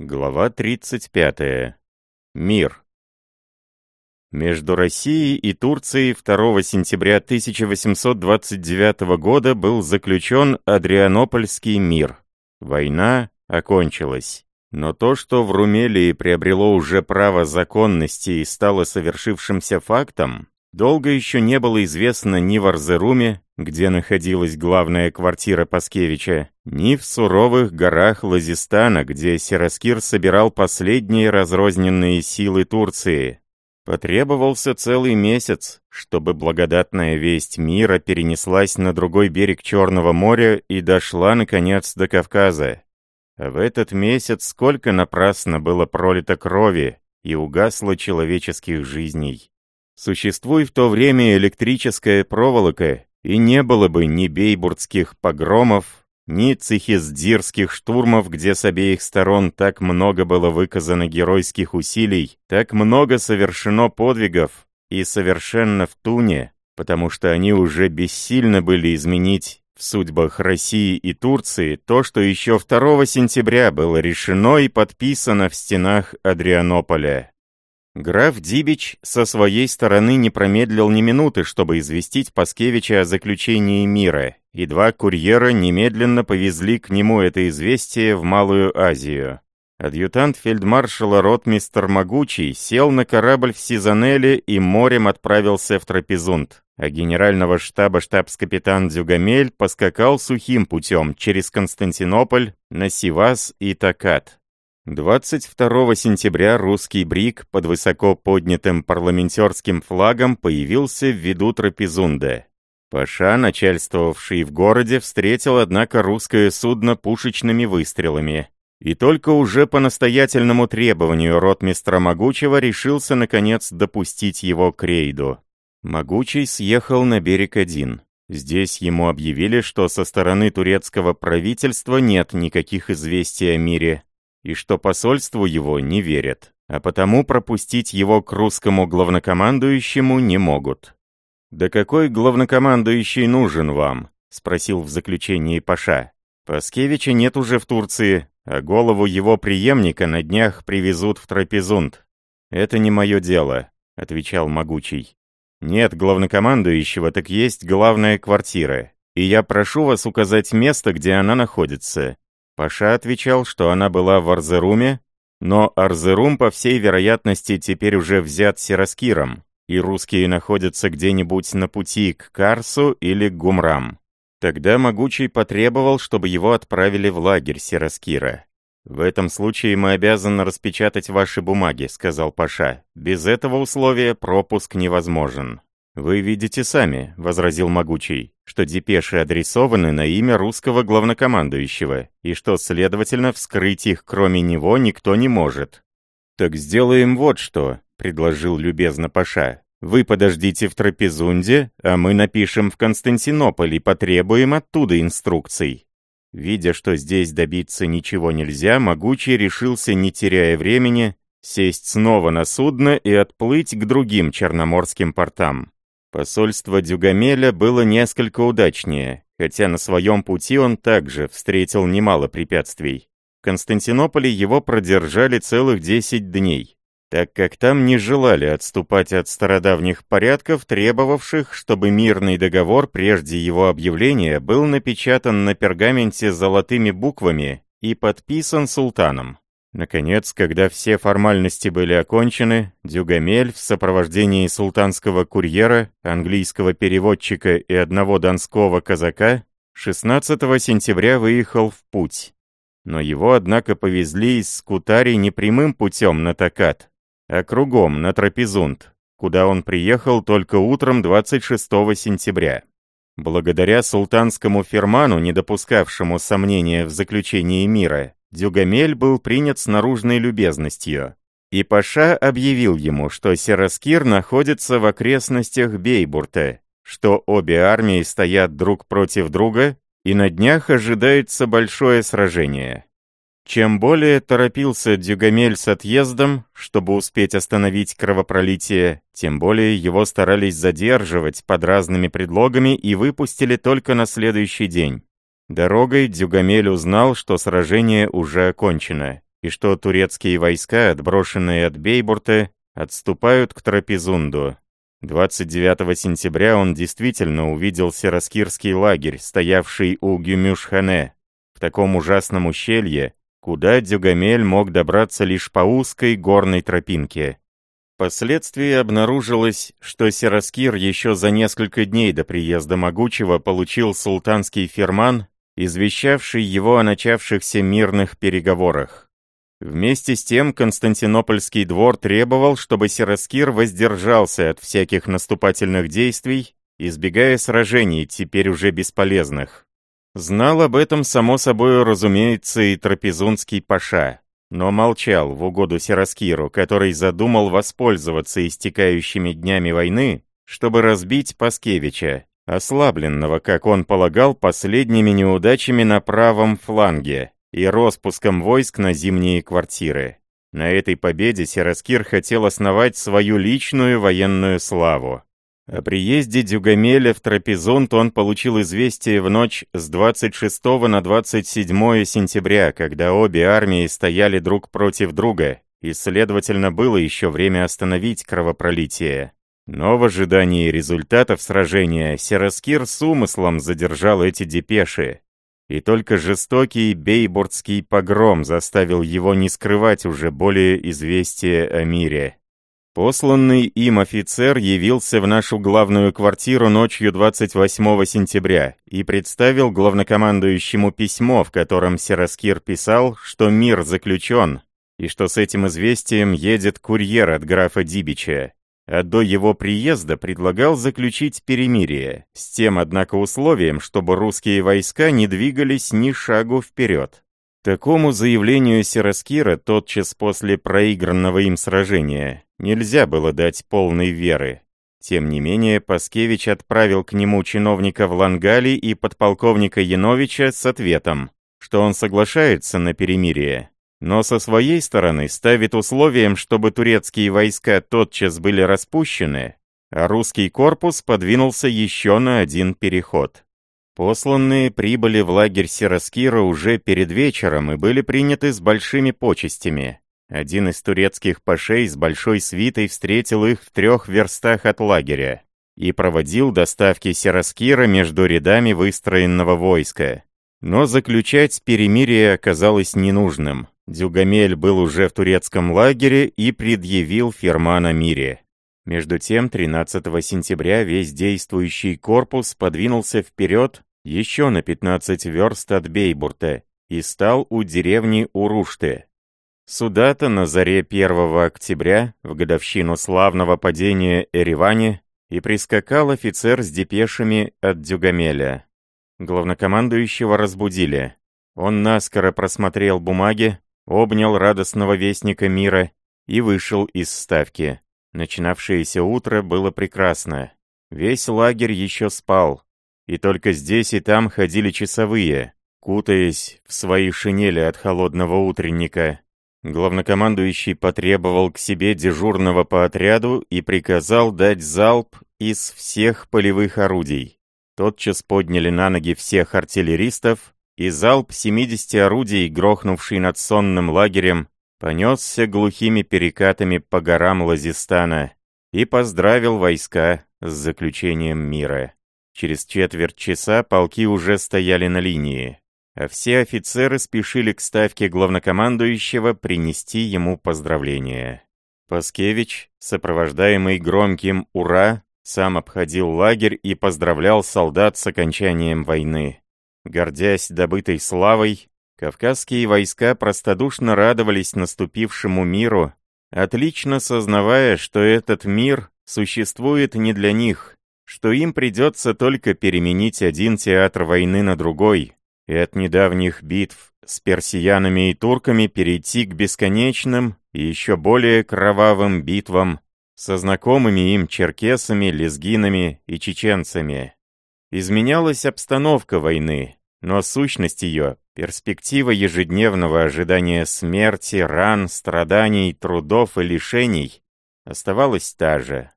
Глава 35. Мир. Между Россией и Турцией 2 сентября 1829 года был заключен Адрианопольский мир. Война окончилась. Но то, что в Румелии приобрело уже право законности и стало совершившимся фактом, долго еще не было известно ни в Арзеруме, где находилась главная квартира Паскевича, ни в суровых горах Лазистана, где Сераскир собирал последние разрозненные силы Турции. Потребовался целый месяц, чтобы благодатная весть мира перенеслась на другой берег Черного моря и дошла, наконец, до Кавказа. А в этот месяц сколько напрасно было пролито крови и угасло человеческих жизней. Существуй в то время электрическая проволока, и не было бы ни бейбуртских погромов, ни цихиздирских штурмов, где с обеих сторон так много было выказано геройских усилий, так много совершено подвигов, и совершенно в туне, потому что они уже бессильно были изменить в судьбах России и Турции то, что еще 2 сентября было решено и подписано в стенах Адрианополя. Граф Дибич со своей стороны не промедлил ни минуты, чтобы известить Паскевича о заключении мира, и два курьера немедленно повезли к нему это известие в Малую Азию. Адъютант фельдмаршала ротмистер Могучий сел на корабль в Сизанеле и морем отправился в Трапезунд, а генерального штаба штабс-капитан Дюгамель поскакал сухим путем через Константинополь на Сивас и Такат. 22 сентября русский брик под высоко поднятым парламентерским флагом появился в виду Трапезунда. Паша, начальствовавший в городе, встретил, однако, русское судно пушечными выстрелами. И только уже по настоятельному требованию ротмистра Могучего решился, наконец, допустить его к рейду. Могучий съехал на берег один. Здесь ему объявили, что со стороны турецкого правительства нет никаких известий о мире, и что посольству его не верят, а потому пропустить его к русскому главнокомандующему не могут. «Да какой главнокомандующий нужен вам?» — спросил в заключении Паша. «Паскевича нет уже в Турции, а голову его преемника на днях привезут в Трапезунд. Это не мое дело», — отвечал Могучий. «Нет главнокомандующего, так есть главная квартира, и я прошу вас указать место, где она находится, Паша отвечал, что она была в Арзеруме, но Арзерум, по всей вероятности, теперь уже взят Сираскиром, и русские находятся где-нибудь на пути к Карсу или к Гумрам. Тогда Могучий потребовал, чтобы его отправили в лагерь Сираскира. «В этом случае мы обязаны распечатать ваши бумаги», — сказал Паша. «Без этого условия пропуск невозможен». «Вы видите сами», — возразил Могучий, «что депеши адресованы на имя русского главнокомандующего, и что, следовательно, вскрыть их кроме него никто не может». «Так сделаем вот что», — предложил любезно Паша. «Вы подождите в Трапезунде, а мы напишем в Константинополь и потребуем оттуда инструкций». Видя, что здесь добиться ничего нельзя, Могучий решился, не теряя времени, сесть снова на судно и отплыть к другим черноморским портам. Посольство Дюгамеля было несколько удачнее, хотя на своем пути он также встретил немало препятствий. В Константинополе его продержали целых 10 дней, так как там не желали отступать от стародавних порядков, требовавших, чтобы мирный договор прежде его объявления был напечатан на пергаменте золотыми буквами и подписан султаном. Наконец, когда все формальности были окончены, Дюгамель в сопровождении султанского курьера, английского переводчика и одного донского казака 16 сентября выехал в путь. Но его, однако, повезли из Скутари не прямым путем на Такат, а кругом на Трапезунд, куда он приехал только утром 26 сентября. Благодаря султанскому ферману, не допускавшему сомнения в заключении мира, Дюгамель был принят с наружной любезностью, и Паша объявил ему, что Сераскир находится в окрестностях Бейбурта, что обе армии стоят друг против друга, и на днях ожидается большое сражение. Чем более торопился Дюгамель с отъездом, чтобы успеть остановить кровопролитие, тем более его старались задерживать под разными предлогами и выпустили только на следующий день. Дорогой Дюгамель узнал, что сражение уже окончено, и что турецкие войска, отброшенные от Бейбурта, отступают к Трапезунду. 29 сентября он действительно увидел Сераскирский лагерь, стоявший у Гюмюшхане, в таком ужасном ущелье, куда Дюгамель мог добраться лишь по узкой горной тропинке. Впоследствии обнаружилось, что Сераскир еще за несколько дней до приезда Могучего получил султанский ферман, извещавший его о начавшихся мирных переговорах. Вместе с тем Константинопольский двор требовал, чтобы Сераскир воздержался от всяких наступательных действий, избегая сражений, теперь уже бесполезных. Знал об этом, само собой, разумеется, и трапезунский паша, но молчал в угоду Сераскиру, который задумал воспользоваться истекающими днями войны, чтобы разбить Паскевича, ослабленного, как он полагал, последними неудачами на правом фланге, и распуском войск на зимние квартиры. На этой победе Сераскир хотел основать свою личную военную славу. О приезде Дюгамеля в Трапезунд он получил известие в ночь с 26 на 27 сентября, когда обе армии стояли друг против друга, и, следовательно, было еще время остановить кровопролитие. Но в ожидании результатов сражения Сераскир с умыслом задержал эти депеши, и только жестокий бейбурдский погром заставил его не скрывать уже более известия о мире. Посланный им офицер явился в нашу главную квартиру ночью 28 сентября и представил главнокомандующему письмо, в котором Сераскир писал, что мир заключен, и что с этим известием едет курьер от графа Дибича а до его приезда предлагал заключить перемирие, с тем, однако, условием, чтобы русские войска не двигались ни шагу вперед. Такому заявлению Сераскира тотчас после проигранного им сражения нельзя было дать полной веры. Тем не менее, Паскевич отправил к нему чиновника в Лангали и подполковника Яновича с ответом, что он соглашается на перемирие, но со своей стороны ставит условием, чтобы турецкие войска тотчас были распущены, а русский корпус подвинулся еще на один переход. Посланные прибыли в лагерь Сираскира уже перед вечером и были приняты с большими почестями. Один из турецких пашей с большой свитой встретил их в трех верстах от лагеря и проводил доставки Сираскира между рядами выстроенного войска. Но заключать перемирие оказалось ненужным. Дюгамель был уже в турецком лагере и предъявил ферман о мире. Между тем, 13 сентября весь действующий корпус подвинулся вперед еще на 15 верст от Бейбурта и стал у деревни Уруште. Сюда-то на заре 1 октября, в годовщину славного падения Эревани, и прискакал офицер с депешами от Дюгамеля. Главнокомандующего разбудили. Он наскоро просмотрел бумаги, обнял радостного вестника мира и вышел из ставки. Начинавшееся утро было прекрасно. Весь лагерь еще спал, и только здесь и там ходили часовые, кутаясь в свои шинели от холодного утренника. Главнокомандующий потребовал к себе дежурного по отряду и приказал дать залп из всех полевых орудий. Тотчас подняли на ноги всех артиллеристов, и залп 70 орудий, грохнувший над сонным лагерем, понесся глухими перекатами по горам Лазистана и поздравил войска с заключением мира. Через четверть часа полки уже стояли на линии, а все офицеры спешили к ставке главнокомандующего принести ему поздравления. Паскевич, сопровождаемый громким «Ура!», сам обходил лагерь и поздравлял солдат с окончанием войны. Гордясь добытой славой, кавказские войска простодушно радовались наступившему миру, отлично сознавая, что этот мир существует не для них, что им придется только переменить один театр войны на другой, и от недавних битв с персиянами и турками перейти к бесконечным и еще более кровавым битвам со знакомыми им черкесами, лезгинами и чеченцами. Изменялась обстановка войны, но сущность ее, перспектива ежедневного ожидания смерти, ран, страданий, трудов и лишений оставалась та же.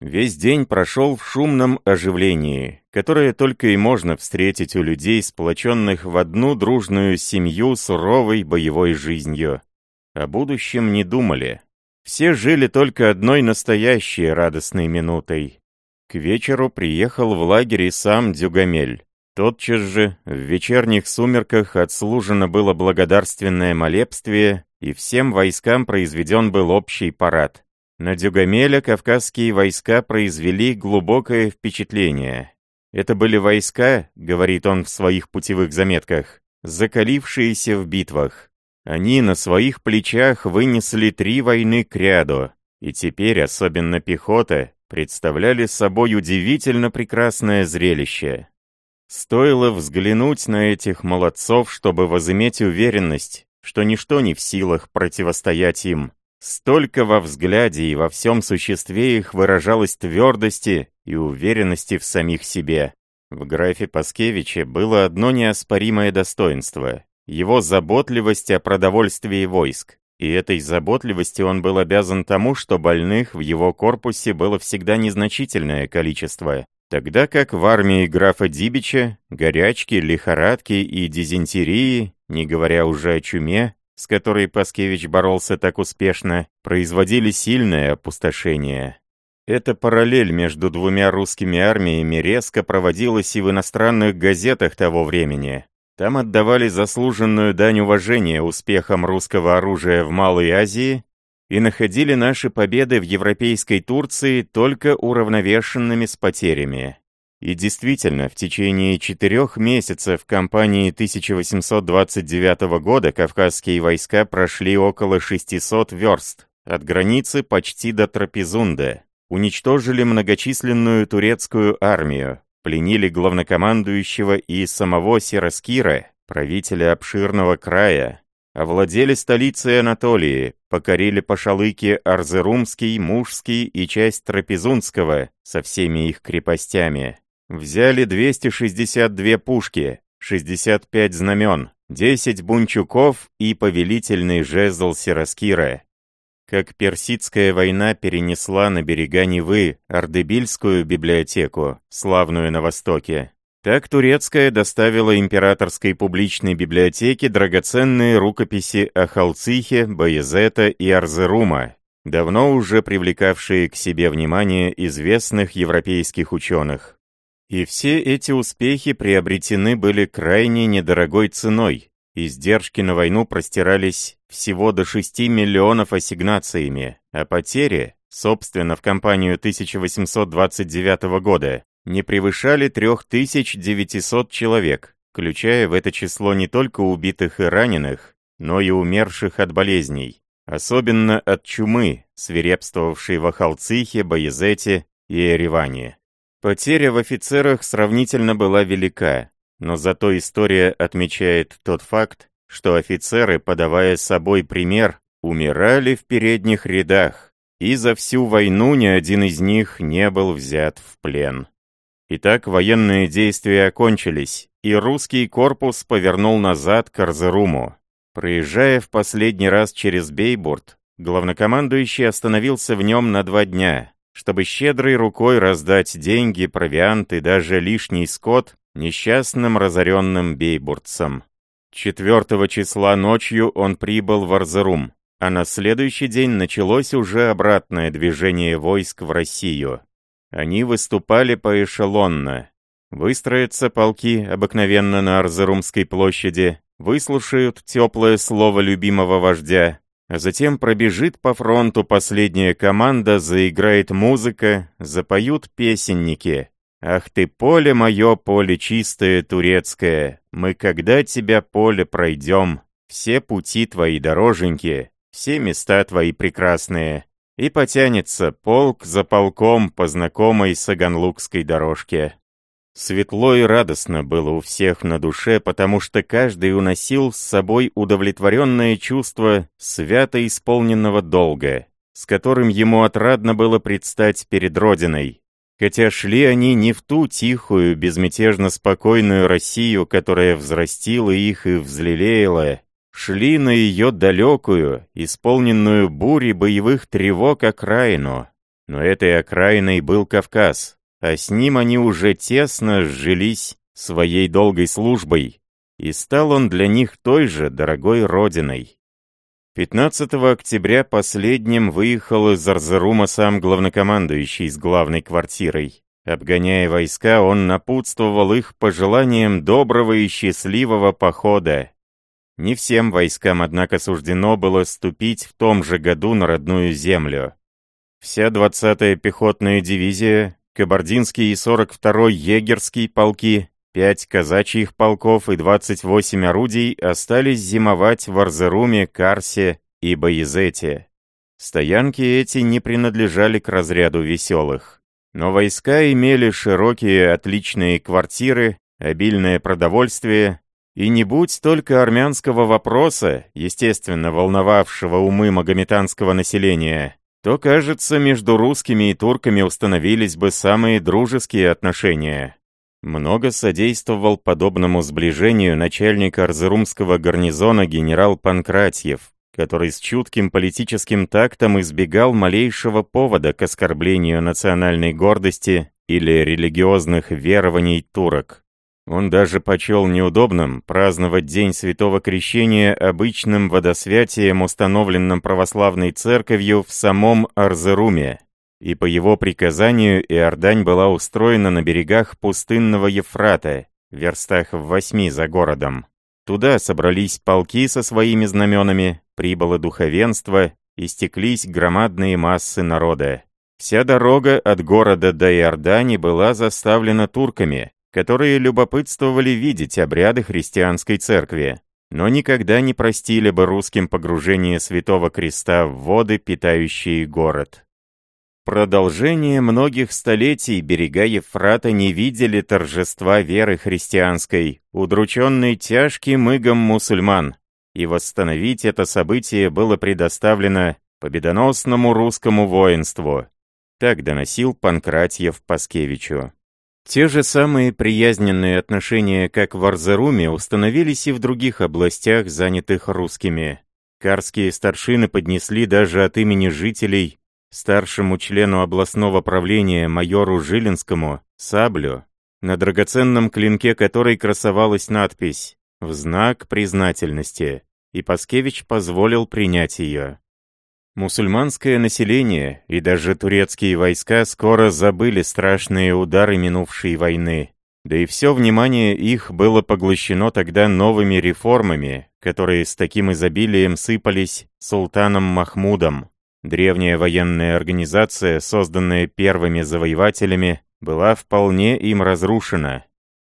Весь день прошел в шумном оживлении, которое только и можно встретить у людей, сплоченных в одну дружную семью суровой боевой жизнью. О будущем не думали. Все жили только одной настоящей радостной минутой. К вечеру приехал в лагерь сам Дюгамель. Тотчас же, в вечерних сумерках, отслужено было благодарственное молебствие, и всем войскам произведен был общий парад. На Дюгамеля кавказские войска произвели глубокое впечатление. Это были войска, говорит он в своих путевых заметках, закалившиеся в битвах. Они на своих плечах вынесли три войны к ряду, и теперь, особенно пехота, представляли собой удивительно прекрасное зрелище. Стоило взглянуть на этих молодцов, чтобы возыметь уверенность, что ничто не в силах противостоять им. Столько во взгляде и во всем существе их выражалось твердости и уверенности в самих себе. В графе Паскевиче было одно неоспоримое достоинство — его заботливость о продовольствии войск. И этой заботливости он был обязан тому, что больных в его корпусе было всегда незначительное количество, тогда как в армии графа Дибича горячки, лихорадки и дизентерии, не говоря уже о чуме, с которой Паскевич боролся так успешно, производили сильное опустошение. Эта параллель между двумя русскими армиями резко проводилась и в иностранных газетах того времени. Там отдавали заслуженную дань уважения успехам русского оружия в Малой Азии и находили наши победы в европейской Турции только уравновешенными с потерями. И действительно, в течение четырех месяцев кампании 1829 года кавказские войска прошли около 600 верст, от границы почти до Трапезунда, уничтожили многочисленную турецкую армию, пленили главнокомандующего и самого Сираскира, правителя обширного края, овладели столицей Анатолии, покорили Пашалыки Арзерумский, Мужский и часть Трапезунского со всеми их крепостями, Взяли 262 пушки, 65 знамен, 10 бунчуков и повелительный жезл Сираскира. Как Персидская война перенесла на берега Невы Ардебильскую библиотеку, славную на Востоке, так турецкая доставила императорской публичной библиотеке драгоценные рукописи о Халцихе, Баязета и Арзерума, давно уже привлекавшие к себе внимание известных европейских ученых. И все эти успехи приобретены были крайне недорогой ценой. Издержки на войну простирались всего до 6 миллионов ассигнациями, а потери, собственно, в кампанию 1829 года, не превышали 3900 человек, включая в это число не только убитых и раненых, но и умерших от болезней, особенно от чумы, свирепствовавшей в Ахалцихе, Баязете и Ереване. Потеря в офицерах сравнительно была велика, но зато история отмечает тот факт, что офицеры, подавая собой пример, умирали в передних рядах, и за всю войну ни один из них не был взят в плен. Итак, военные действия окончились, и русский корпус повернул назад к Арзеруму. Проезжая в последний раз через Бейбурт, главнокомандующий остановился в нем на два дня, чтобы щедрой рукой раздать деньги, провиант и даже лишний скот несчастным разоренным бейбуртцам. 4 числа ночью он прибыл в Арзерум, а на следующий день началось уже обратное движение войск в Россию. Они выступали поэшелонно. Выстроятся полки обыкновенно на Арзерумской площади, выслушают теплое слово любимого вождя, а затем пробежит по фронту последняя команда, заиграет музыка, запоют песенники. «Ах ты, поле мое, поле чистое, турецкое, мы когда тебя поле пройдем, все пути твои дороженьки, все места твои прекрасные». И потянется полк за полком по знакомой Саганлукской дорожке. Светло и радостно было у всех на душе, потому что каждый уносил с собой удовлетворенное чувство свято исполненного долга, с которым ему отрадно было предстать перед Родиной. Хотя шли они не в ту тихую, безмятежно спокойную Россию, которая взрастила их и взлелеяла, шли на ее далекую, исполненную бури боевых тревог окраину, Но этой окраиной был Кавказ, а с ним они уже тесно сжились своей долгой службой, и стал он для них той же дорогой родиной. 15 октября последним выехал из Арзарума сам главнокомандующий с главной квартирой. Обгоняя войска, он напутствовал их пожеланием доброго и счастливого похода. Не всем войскам, однако, суждено было ступить в том же году на родную землю. Вся 20-я пехотная дивизия, Кабардинский и 42-й егерский полки, 5 казачьих полков и 28 орудий остались зимовать в Арзеруме, Карсе и Боязете. Стоянки эти не принадлежали к разряду веселых. Но войска имели широкие отличные квартиры, обильное продовольствие, и не будь только армянского вопроса, естественно волновавшего умы магометанского населения, то, кажется, между русскими и турками установились бы самые дружеские отношения. Много содействовал подобному сближению начальник Арзерумского гарнизона генерал Панкратьев, который с чутким политическим тактом избегал малейшего повода к оскорблению национальной гордости или религиозных верований турок. Он даже почел неудобным праздновать День Святого Крещения обычным водосвятием, установленным православной церковью в самом Арзеруме, и по его приказанию Иордань была устроена на берегах пустынного Ефрата, верстах в восьми за городом. Туда собрались полки со своими знаменами, прибыло духовенство, и стеклись громадные массы народа. Вся дорога от города до Иордани была заставлена турками, которые любопытствовали видеть обряды христианской церкви, но никогда не простили бы русским погружение Святого Креста в воды, питающие город. Продолжение многих столетий берега Ефрата не видели торжества веры христианской, удрученной тяжким игом мусульман, и восстановить это событие было предоставлено победоносному русскому воинству. Так доносил Панкратьев Паскевичу. Те же самые приязненные отношения, как в Арзеруме, установились и в других областях, занятых русскими. Карские старшины поднесли даже от имени жителей старшему члену областного правления майору Жилинскому саблю, на драгоценном клинке которой красовалась надпись «В знак признательности», и Паскевич позволил принять ее. Мусульманское население и даже турецкие войска скоро забыли страшные удары минувшей войны. Да и все внимание их было поглощено тогда новыми реформами, которые с таким изобилием сыпались султаном Махмудом. Древняя военная организация, созданная первыми завоевателями, была вполне им разрушена.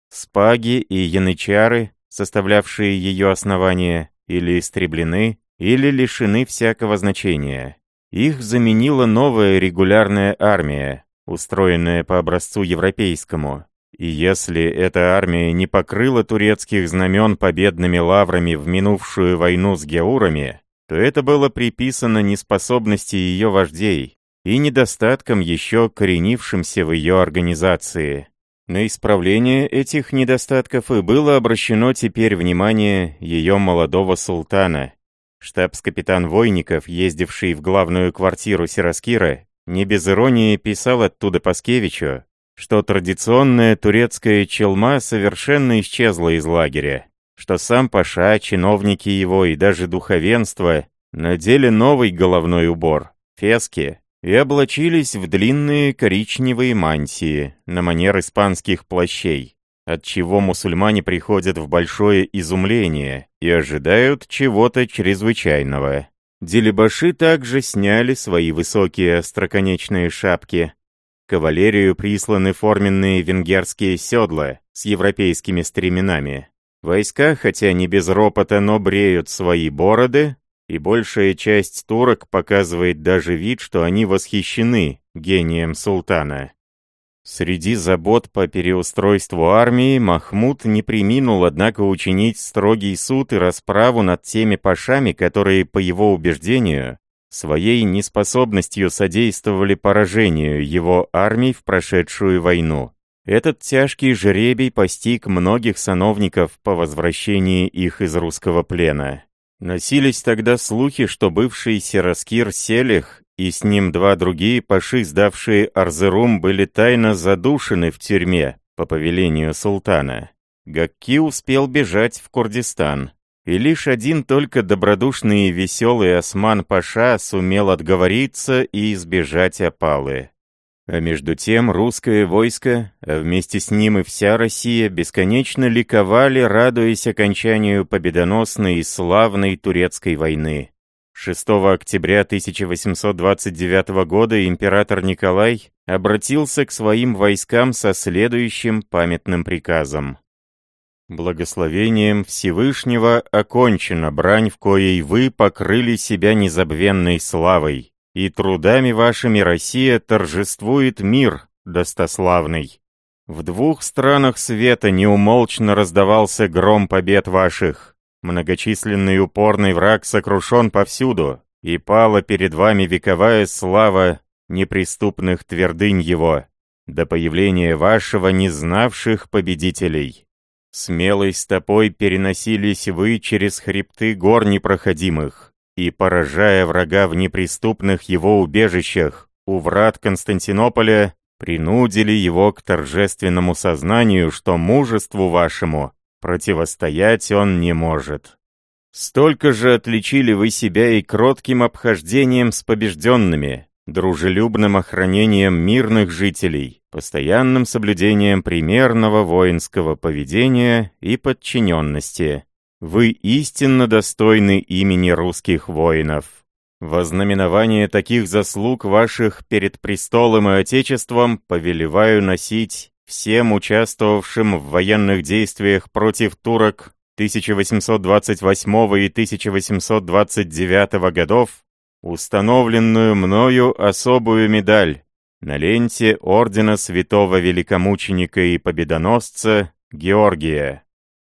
Спаги и янычары, составлявшие ее основание, или истреблены, или лишены всякого значения. Их заменила новая регулярная армия, устроенная по образцу европейскому. И если эта армия не покрыла турецких знамен победными лаврами в минувшую войну с геурами, то это было приписано неспособности ее вождей и недостаткам еще коренившимся в ее организации. На исправление этих недостатков и было обращено теперь внимание ее молодого султана, Штабс-капитан Войников, ездивший в главную квартиру Сираскира, не без иронии писал оттуда Паскевичу, что традиционная турецкая челма совершенно исчезла из лагеря, что сам Паша, чиновники его и даже духовенство надели новый головной убор, фески, и облачились в длинные коричневые мантии на манер испанских плащей от чего мусульмане приходят в большое изумление и ожидают чего-то чрезвычайного. Делебаши также сняли свои высокие остроконечные шапки. Кавалерию присланы форменные венгерские седла с европейскими стременами. Войска, хотя не без ропота, но бреют свои бороды, и большая часть турок показывает даже вид, что они восхищены гением султана. Среди забот по переустройству армии Махмуд не приминул, однако, учинить строгий суд и расправу над теми пашами, которые, по его убеждению, своей неспособностью содействовали поражению его армий в прошедшую войну. Этот тяжкий жребий постиг многих сановников по возвращении их из русского плена. Носились тогда слухи, что бывший Сераскир Селих и с ним два другие паши, сдавшие Арзерум, были тайно задушены в тюрьме по повелению султана. Гакки успел бежать в Курдистан, и лишь один только добродушный и веселый Осман-паша сумел отговориться и избежать опалы. А между тем русское войско, а вместе с ним и вся Россия, бесконечно ликовали, радуясь окончанию победоносной и славной турецкой войны. 6 октября 1829 года император Николай обратился к своим войскам со следующим памятным приказом. «Благословением Всевышнего окончена брань, в коей вы покрыли себя незабвенной славой и трудами вашими Россия торжествует мир достославный. В двух странах света неумолчно раздавался гром побед ваших. Многочисленный упорный враг сокрушен повсюду, и пала перед вами вековая слава неприступных твердынь его, до появления вашего незнавших победителей. Смелой стопой переносились вы через хребты гор непроходимых, и, поражая врага в неприступных его убежищах у врат Константинополя, принудили его к торжественному сознанию, что мужеству вашему противостоять он не может. Столько же отличили вы себя и кротким обхождением с побежденными, дружелюбным охранением мирных жителей, постоянным соблюдением примерного воинского поведения и подчиненности. Вы истинно достойны имени русских воинов. Во знаменование таких заслуг ваших перед престолом и отечеством повелеваю носить всем участвовавшим в военных действиях против турок 1828 и 1829 годов установленную мною особую медаль на ленте ордена святого великомученика и победоносца Георгия.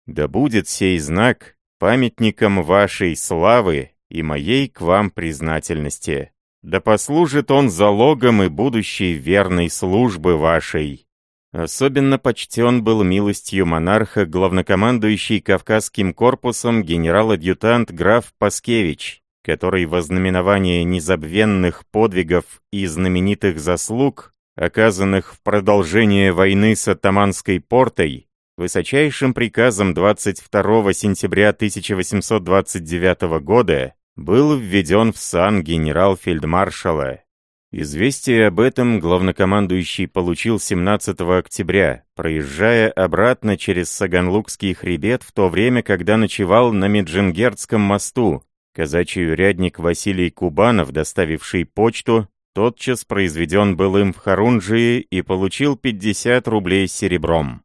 Да будет сей знак памятником вашей славы и моей к вам признательности. Да послужит он залогом и будущей верной службы вашей. Особенно почтен был милостью монарха главнокомандующий Кавказским корпусом генерал-адъютант граф Паскевич, который во знаменование незабвенных подвигов и знаменитых заслуг, оказанных в продолжение войны с атаманской портой, высочайшим приказом 22 сентября 1829 года был введен в сан генерал-фельдмаршала. Известие об этом главнокомандующий получил 17 октября, проезжая обратно через Саганлукский хребет в то время, когда ночевал на Меджингердском мосту. Казачий урядник Василий Кубанов, доставивший почту, тотчас произведен был им в Харунжии и получил 50 рублей серебром.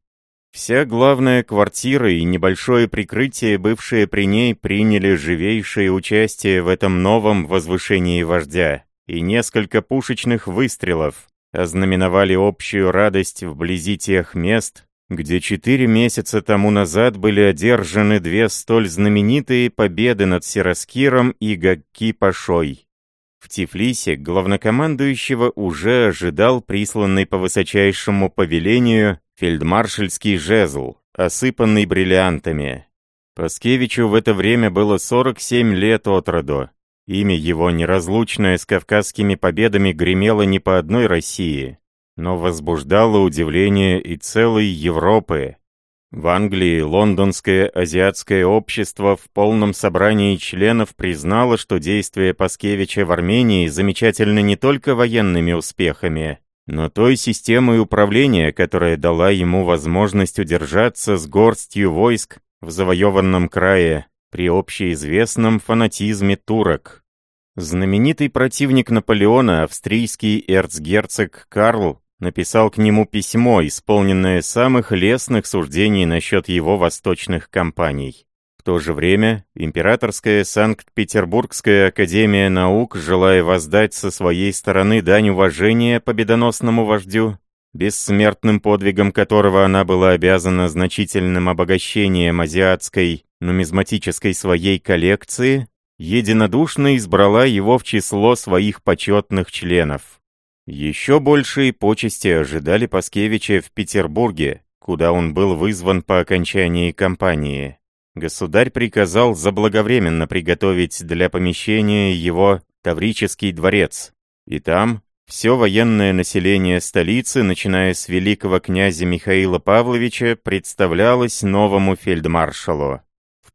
Вся главная квартира и небольшое прикрытие, бывшие при ней, приняли живейшее участие в этом новом возвышении вождя, и несколько пушечных выстрелов ознаменовали общую радость вблизи тех мест, где четыре месяца тому назад были одержаны две столь знаменитые победы над Сираскиром и Гакки-Пашой. В Тифлисе главнокомандующего уже ожидал присланный по высочайшему повелению фельдмаршальский жезл, осыпанный бриллиантами. Паскевичу в это время было 47 лет от роду. Имя его, неразлучное с кавказскими победами, гремело не по одной России, но возбуждало удивление и целой Европы. В Англии лондонское азиатское общество в полном собрании членов признало, что действия Паскевича в Армении замечательны не только военными успехами, но той системой управления, которая дала ему возможность удержаться с горстью войск в завоеванном крае при общеизвестном фанатизме турок. Знаменитый противник Наполеона, австрийский эрцгерцог Карл, написал к нему письмо, исполненное самых лестных суждений насчет его восточных кампаний. В то же время императорская Санкт-Петербургская академия наук, желая воздать со своей стороны дань уважения победоносному вождю, бессмертным подвигом которого она была обязана значительным обогащением азиатской нумизматической своей коллекции, единодушно избрала его в число своих почетных членов. Еще большие почести ожидали Паскевича в Петербурге, куда он был вызван по окончании кампании. Государь приказал заблаговременно приготовить для помещения его Таврический дворец, И там все военное население столицы, начиная с великого князя Михаила Павловича, представлялось новому фельдмаршалу.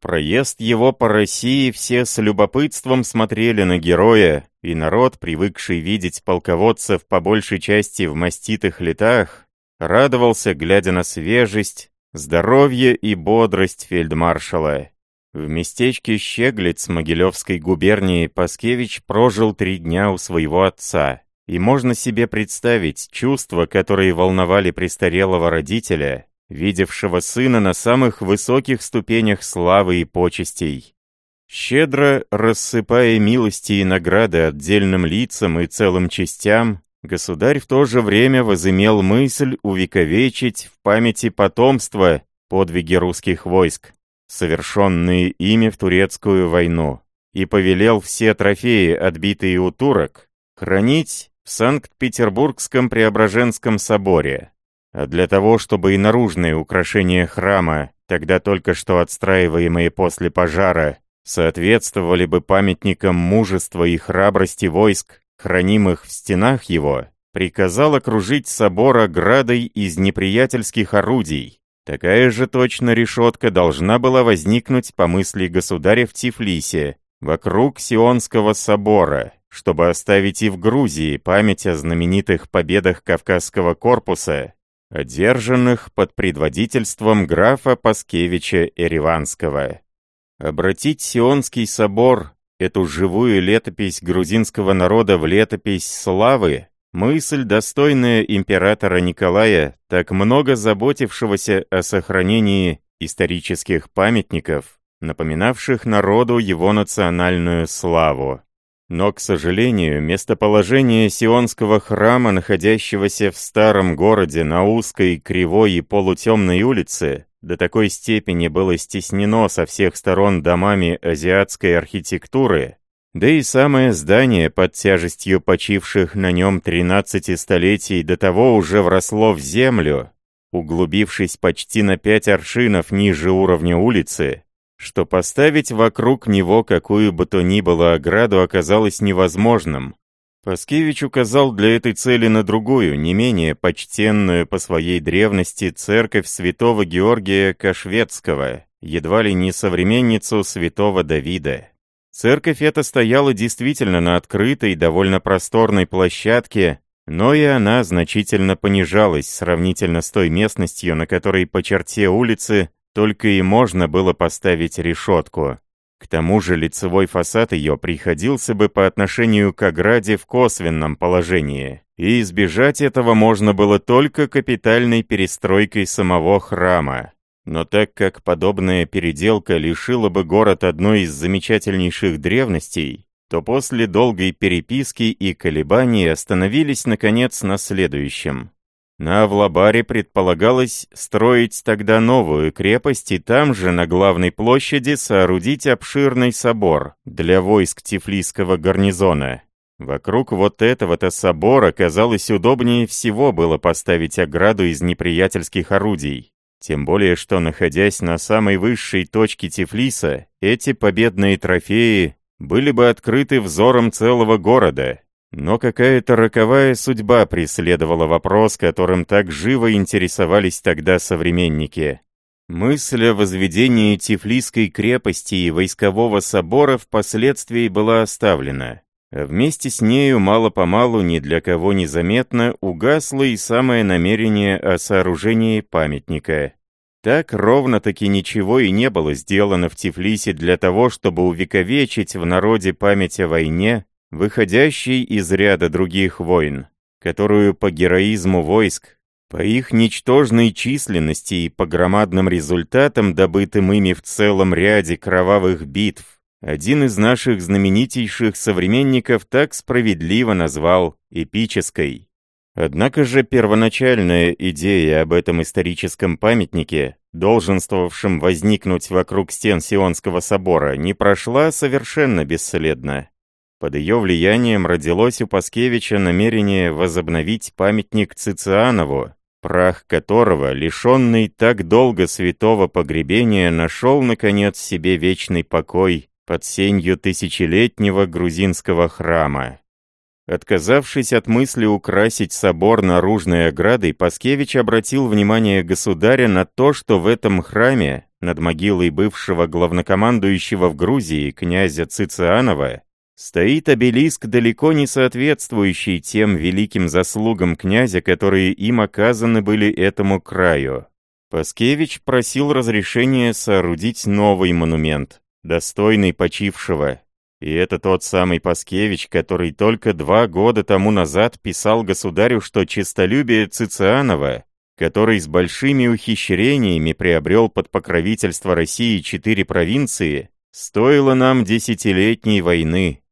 Проезд его по России все с любопытством смотрели на героя, и народ, привыкший видеть полководцев по большей части в маститых летах, радовался, глядя на свежесть, здоровье и бодрость фельдмаршала. В местечке Щеглец Могилевской губернии Паскевич прожил три дня у своего отца, и можно себе представить чувства, которые волновали престарелого родителя, видевшего сына на самых высоких ступенях славы и почестей. Щедро рассыпая милости и награды отдельным лицам и целым частям, государь в то же время возымел мысль увековечить в памяти потомства подвиги русских войск, совершенные ими в турецкую войну, и повелел все трофеи, отбитые у турок, хранить в Санкт-Петербургском Преображенском соборе. А для того, чтобы и наружные украшения храма, тогда только что отстраиваемые после пожара, соответствовали бы памятникам мужества и храбрости войск, хранимых в стенах его, приказал окружить собор оградой из неприятельских орудий. Такая же точно решетка должна была возникнуть по мысли государя в Тифлисе, вокруг Сионского собора, чтобы оставить и в Грузии память о знаменитых победах Кавказского корпуса, одержанных под предводительством графа Паскевича Ереванского. Обратить Сионский собор, эту живую летопись грузинского народа в летопись славы, мысль, достойная императора Николая, так много заботившегося о сохранении исторических памятников, напоминавших народу его национальную славу. Но, к сожалению, местоположение Сионского храма, находящегося в старом городе на узкой, кривой и полутемной улице, до такой степени было стеснено со всех сторон домами азиатской архитектуры, да и самое здание под тяжестью почивших на нем 13 столетий до того уже вросло в землю, углубившись почти на пять аршинов ниже уровня улицы, что поставить вокруг него какую бы то ни было ограду оказалось невозможным. Паскевич указал для этой цели на другую, не менее почтенную по своей древности церковь святого Георгия Кашветского, едва ли не современницу святого Давида. Церковь эта стояла действительно на открытой, довольно просторной площадке, но и она значительно понижалась сравнительно с той местностью, на которой по черте улицы только и можно было поставить решетку. К тому же лицевой фасад ее приходился бы по отношению к ограде в косвенном положении, и избежать этого можно было только капитальной перестройкой самого храма. Но так как подобная переделка лишила бы город одной из замечательнейших древностей, то после долгой переписки и колебаний остановились, наконец, на следующем. На Авлабаре предполагалось строить тогда новую крепость и там же, на главной площади, соорудить обширный собор для войск Тифлисского гарнизона. Вокруг вот этого-то собора, казалось, удобнее всего было поставить ограду из неприятельских орудий. Тем более, что, находясь на самой высшей точке Тифлиса, эти победные трофеи были бы открыты взором целого города, но какая-то роковая судьба преследовала вопрос, которым так живо интересовались тогда современники. Мысль о возведении Тифлисской крепости и войскового собора впоследствии была оставлена. Вместе с нею мало-помалу ни для кого незаметно угасло и самое намерение о сооружении памятника. Так ровно-таки ничего и не было сделано в Тифлисе для того, чтобы увековечить в народе память о войне, выходящей из ряда других войн, которую по героизму войск, по их ничтожной численности и по громадным результатам, добытым ими в целом ряде кровавых битв, один из наших знаменитейших современников так справедливо назвал эпической. Однако же первоначальная идея об этом историческом памятнике, долженствовавшем возникнуть вокруг стен Сионского собора, не прошла совершенно бесследно. Под ее влиянием родилось у Паскевича намерение возобновить памятник Цицианову, прах которого, лишенный так долго святого погребения, нашел, наконец, себе вечный покой под сенью тысячелетнего грузинского храма. Отказавшись от мысли украсить собор наружной оградой, Паскевич обратил внимание государя на то, что в этом храме, над могилой бывшего главнокомандующего в Грузии князя Цицианова, стоит обелиск, далеко не соответствующий тем великим заслугам князя, которые им оказаны были этому краю. Паскевич просил разрешения соорудить новый монумент, достойный почившего, и это тот самый Паскевич, который только два года тому назад писал государю, что честолюбие Цицианова, который с большими ухищрениями приобрел под покровительство России четыре провинции, стоило нам десятилетней войны.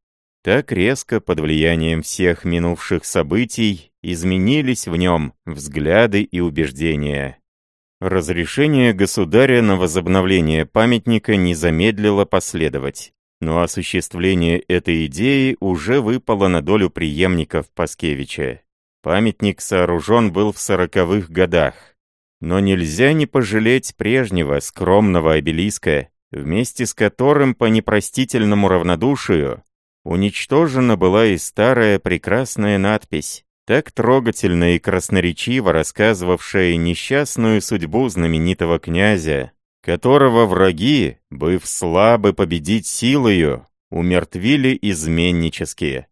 Так резко, под влиянием всех минувших событий, изменились в нем взгляды и убеждения. Разрешение государя на возобновление памятника не замедлило последовать. Но осуществление этой идеи уже выпало на долю преемников Паскевича. Памятник сооружен был в сороковых годах. Но нельзя не пожалеть прежнего скромного обелиска, вместе с которым по непростительному равнодушию уничтожена была и старая прекрасная надпись, так трогательно и красноречиво рассказывавшая несчастную судьбу знаменитого князя, которого враги, быв слабы победить силою, умертвили изменнические.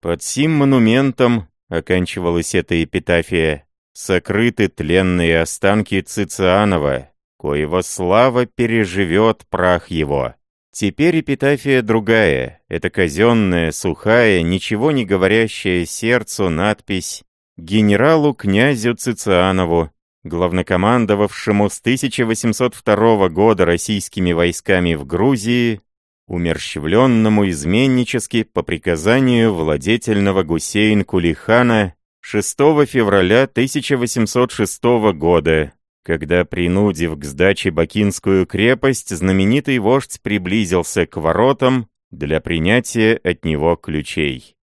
Под сим монументом, оканчивалась эта эпитафия, сокрыты тленные останки Цицианова, коего слава переживет прах его. Теперь эпитафия другая, это казенная, сухая, ничего не говорящая сердцу надпись «Генералу князю Цицианову, главнокомандовавшему с 1802 года российскими войсками в Грузии, умерщвленному изменнически по приказанию владетельного Гусейн Кулихана 6 февраля 1806 года, когда, принудив к сдаче Бакинскую крепость, знаменитый вождь приблизился к воротам для принятия от него ключей.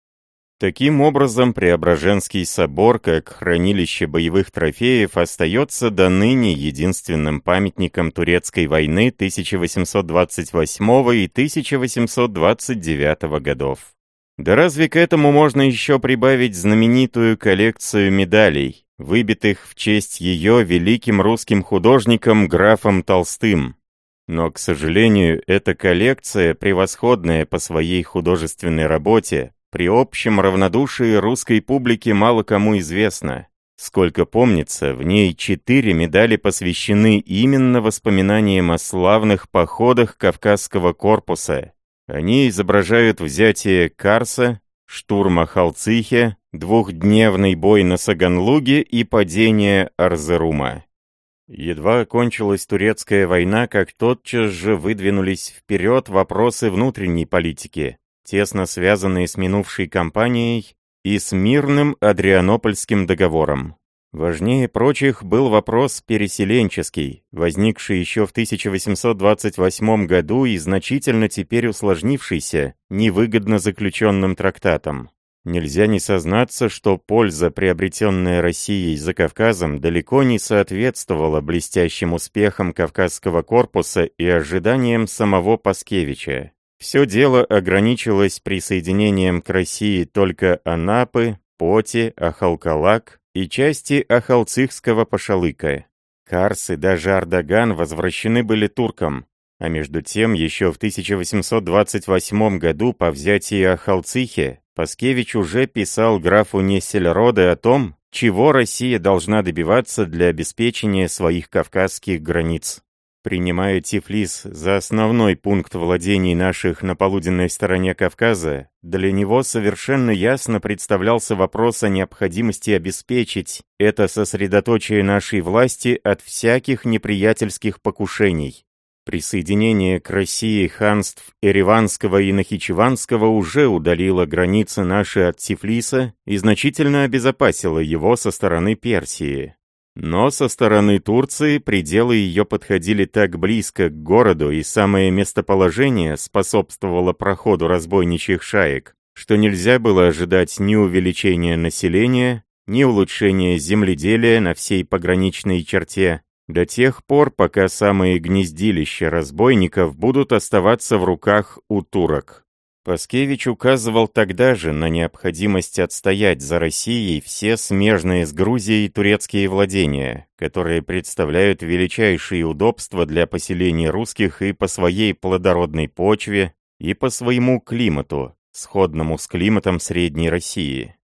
Таким образом, Преображенский собор, как хранилище боевых трофеев, остается до ныне единственным памятником турецкой войны 1828 и 1829 годов. Да разве к этому можно еще прибавить знаменитую коллекцию медалей, выбитых в честь ее великим русским художником графом Толстым? Но, к сожалению, эта коллекция, превосходная по своей художественной работе, при общем равнодушии русской публики мало кому известно. Сколько помнится, в ней четыре медали посвящены именно воспоминаниям о славных походах Кавказского корпуса. Они изображают взятие Карса, штурма Халцихе, двухдневный бой на Саганлуге и падение Арзерума. Едва окончилась турецкая война, как тотчас же выдвинулись вперед вопросы внутренней политики тесно связанные с минувшей кампанией и с мирным Адрианопольским договором. Важнее прочих был вопрос переселенческий, возникший еще в 1828 году и значительно теперь усложнившийся невыгодно заключенным трактатом. Нельзя не сознаться, что польза, приобретенная Россией за Кавказом, далеко не соответствовала блестящим успехам Кавказского корпуса и ожиданиям самого Паскевича. Все дело ограничилось присоединением к России только Анапы, Поти, Ахалкалак и части Ахалцихского пошалыка. Карс и даже Ардаган возвращены были туркам, а между тем еще в 1828 году по взятии Ахалцихи Паскевич уже писал графу Нессельроде о том, чего Россия должна добиваться для обеспечения своих кавказских границ. Принимая Тифлис за основной пункт владений наших на полуденной стороне Кавказа, для него совершенно ясно представлялся вопрос о необходимости обеспечить это сосредоточие нашей власти от всяких неприятельских покушений. Присоединение к России ханств Ереванского и Нахичеванского уже удалило границы наши от Тифлиса и значительно обезопасило его со стороны Персии. Но со стороны Турции пределы ее подходили так близко к городу, и самое местоположение способствовало проходу разбойничьих шаек, что нельзя было ожидать ни увеличения населения, ни улучшения земледелия на всей пограничной черте, до тех пор, пока самые гнездилища разбойников будут оставаться в руках у турок. Паскевич указывал тогда же на необходимость отстоять за Россией все смежные с Грузией турецкие владения, которые представляют величайшие удобства для поселения русских и по своей плодородной почве, и по своему климату, сходному с климатом Средней России.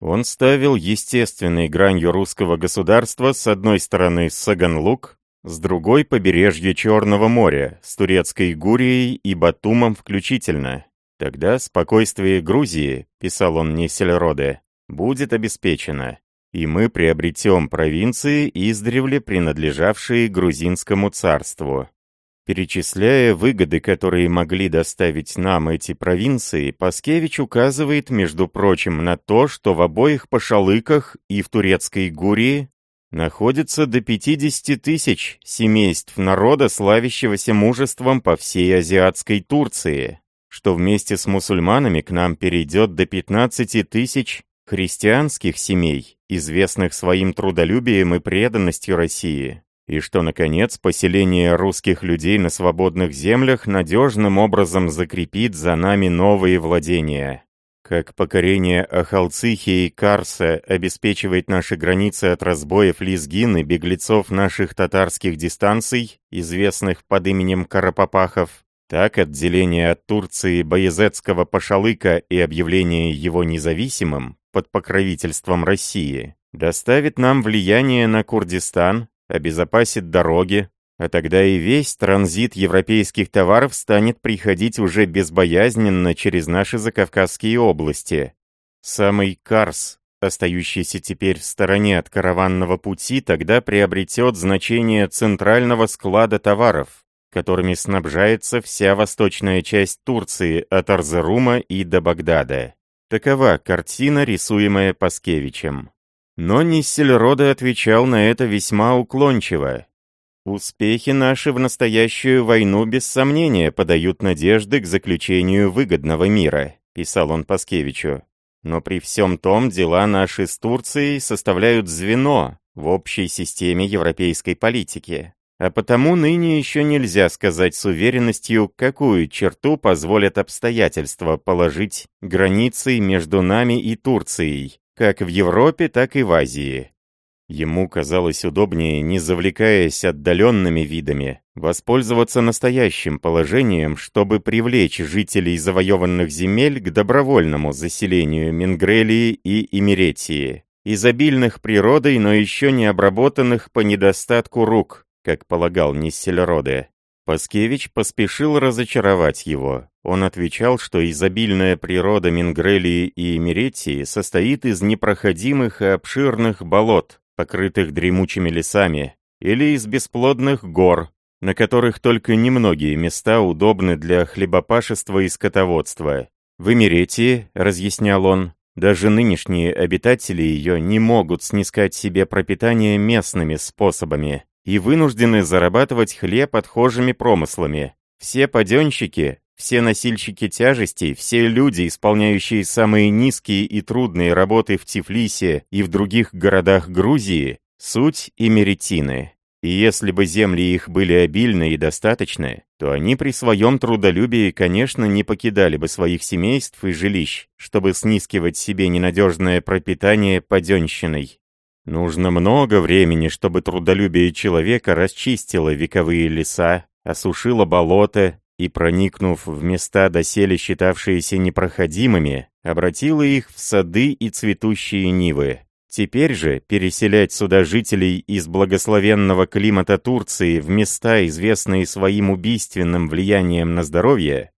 Он ставил естественной гранью русского государства с одной стороны Саганлук, с другой побережье Черного моря, с турецкой Гурией и Батумом включительно. Тогда спокойствие Грузии, писал он Несельроде, будет обеспечено, и мы приобретем провинции, издревле принадлежавшие грузинскому царству. Перечисляя выгоды, которые могли доставить нам эти провинции, Паскевич указывает, между прочим, на то, что в обоих Пашалыках и в турецкой Гурии находится до 50 тысяч семейств народа, славящегося мужеством по всей азиатской Турции, что вместе с мусульманами к нам перейдет до 15 тысяч христианских семей, известных своим трудолюбием и преданностью России и что, наконец, поселение русских людей на свободных землях надежным образом закрепит за нами новые владения. Как покорение Ахалцихи и Карса обеспечивает наши границы от разбоев Лизгин и беглецов наших татарских дистанций, известных под именем Карапапахов, так отделение от Турции Боязетского Пашалыка и объявление его независимым под покровительством России доставит нам влияние на Курдистан, обезопасит дороги, а тогда и весь транзит европейских товаров станет приходить уже безбоязненно через наши закавказские области. Самый Карс, остающийся теперь в стороне от караванного пути, тогда приобретет значение центрального склада товаров, которыми снабжается вся восточная часть Турции от Арзерума и до Багдада. Такова картина, рисуемая Паскевичем. Но Ниссельроде отвечал на это весьма уклончиво. «Успехи наши в настоящую войну без сомнения подают надежды к заключению выгодного мира», писал он Паскевичу. «Но при всем том дела наши с Турцией составляют звено в общей системе европейской политики. А потому ныне еще нельзя сказать с уверенностью, какую черту позволят обстоятельства положить границей между нами и Турцией, как в Европе, так и в Азии. Ему казалось удобнее, не завлекаясь отдаленными видами, воспользоваться настоящим положением, чтобы привлечь жителей завоеванных земель к добровольному заселению Мингрелии и Имеретии, изобильных природой, но еще не обработанных по недостатку рук, как полагал Ниссельроде. Паскевич поспешил разочаровать его. Он отвечал, что изобильная природа Мингрелии и Эмеретии состоит из непроходимых и обширных болот, покрытых дремучими лесами, или из бесплодных гор, на которых только немногие места удобны для хлебопашества и скотоводства. В Эмеретии, разъяснял он, даже нынешние обитатели ее не могут снискать себе пропитание местными способами, и вынуждены зарабатывать хлеб отхожими промыслами. Все паденщики, все носильщики тяжестей, все люди, исполняющие самые низкие и трудные работы в Тифлисе и в других городах Грузии, суть и. И если бы земли их были обильны и достаточны, то они при своем трудолюбии, конечно, не покидали бы своих семейств и жилищ, чтобы снискивать себе ненадежное пропитание паденщиной. Нужно много времени, чтобы трудолюбие человека расчистило вековые леса, осушило болота и, проникнув в места, доселе считавшиеся непроходимыми, обратило их в сады и цветущие нивы. Теперь же переселять сюда жителей из благословенного климата Турции в места, известные своим убийственным влиянием на здоровье,